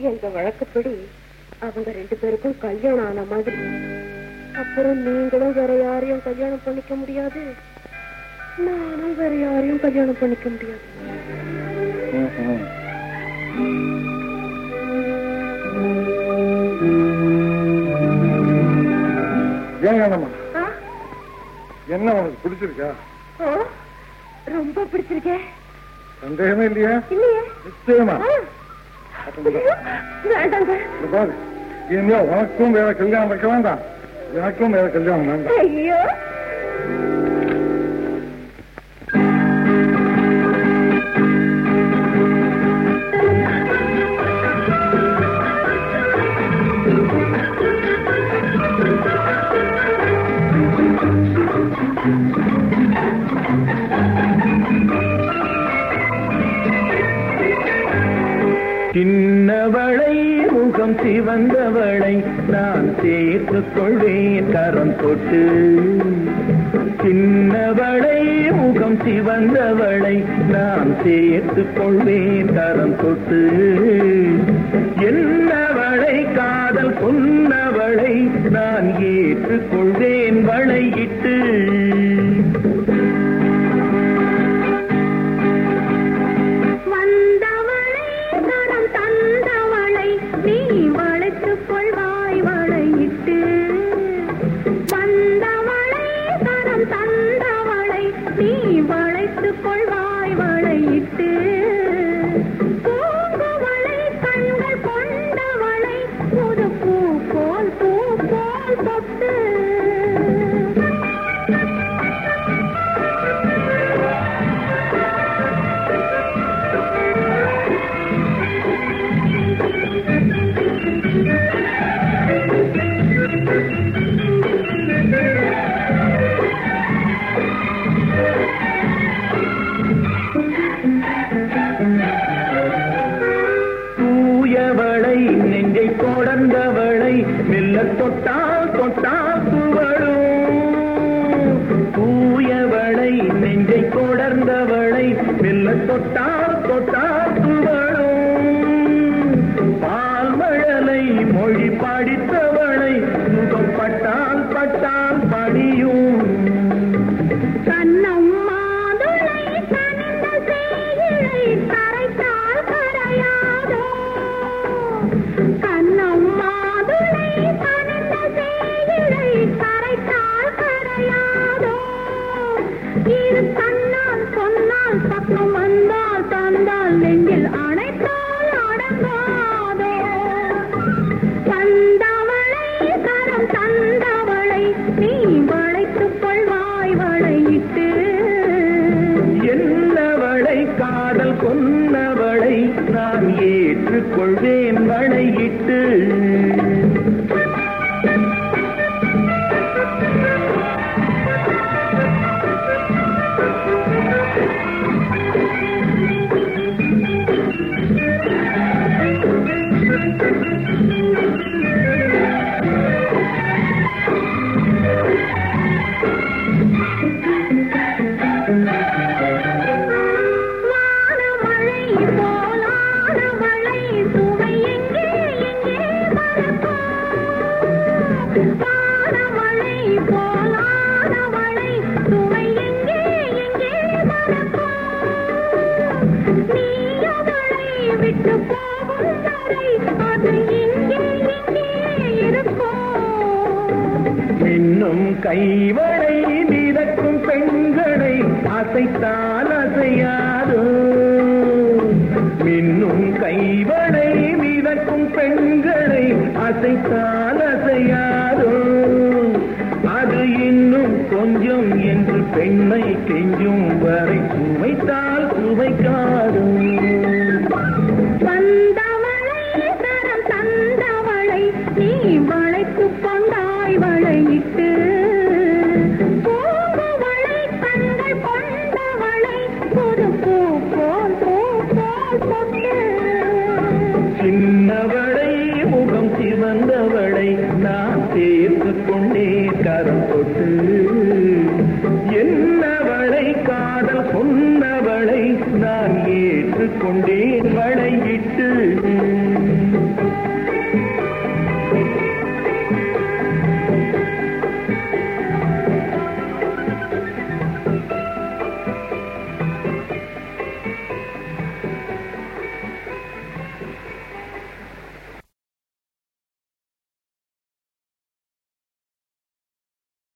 எங்க வழக்கப்படி அவங்க ரெண்டு பேருக்கும் கல்யாணம் ஆன மாதிரி. அப்புறம் நீங்களும் வேற யாரையும் கல்யாணம் பண்ணிக்க முடியாது. நானும் வேற யாரையும் கல்யாணம் பண்ணிக்க முடியாது? என்ன உனக்கு பிடிச்சிருக்கா? ரொம்ப பிடிச்சிருக்கே. சந்தேகமே இல்லையா? இல்லையே. நிச்சயமா. வேண்டாங்க. இனிமே உனக்கும் வேற கல்யாணம் வைக்க வேண்டாம். எனக்கும் வேற கல்யாணம் வேண்டாம். ஐயோ. சின்னவளை முகம் சிவந்தவளை நான் சேர்த்து கொள்வேன் கரம் தொட்டு. சின்னவளை முகம் சிவந்தவளை நான் சேர்த்து கொள்வேன் கரம் தொட்டு. என்னவளை காதல் கொன்னவளை நான் ஏற்றுக்கொள்வேன் வளையிட்டு. हिंदुस्तान ஏற்றுக்கொள்வேன் வளையிட்டு you. கைவளை மிதக்கும் பெண்களை அசைத்தால் அசையாதோ? மின்னும் கைவளை மிதக்கும் பெண்களை அசைத்தால் அசையாதோ இன்னும் கொஞ்சம் என்று பெண்ணை கெஞ்சும் வரை சுவைத்தால் வந்தவளை தரம் தந்தவளை நீ வளைத்துக் கொண்டாய் வளையிட்டு. பூங்குவளை